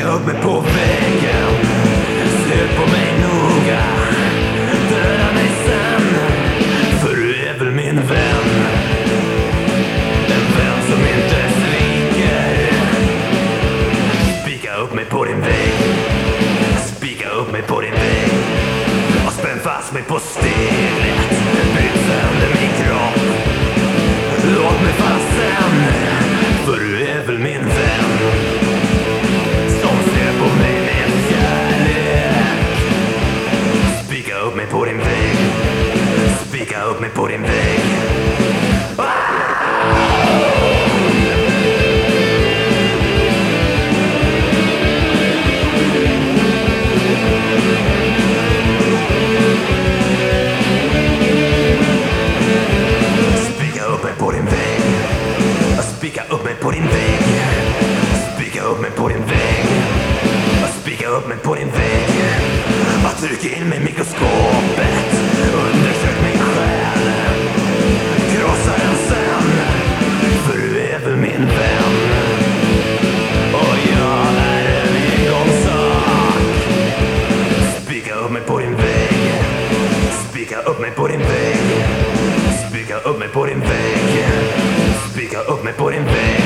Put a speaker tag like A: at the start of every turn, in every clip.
A: upp mig på väggen. Se på mig noga. Döda mig sen. För du är väl min vän. En vän som inte sviker. Spika upp mig på din vägg. Spika upp mig på din vägg. Och spänn fast mig på steget. Bryt sönder min kropp. Låt mig falla sen. För du är väl min vän. Spika upp mig på din vägg Spika upp mig på din vägg Spika upp mig på din vägg Spika upp mig på din vägg Spika upp mig på din vägg Spika upp mig på din vägg Tryck in mig i mikroskopet. Undersök min själ Krossa den sen. För du är väl min vän. Och jag är en engångssak. Spika upp mig på din vägg. Spika upp mig på din vägg. Spika upp mig på din vägg. Spika upp mig på din vägg.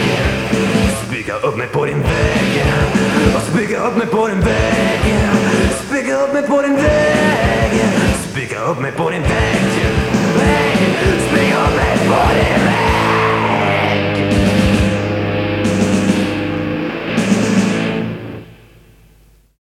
A: Spika upp mig på din vägg. Och spika upp mig på din vägg. Speak of me, body.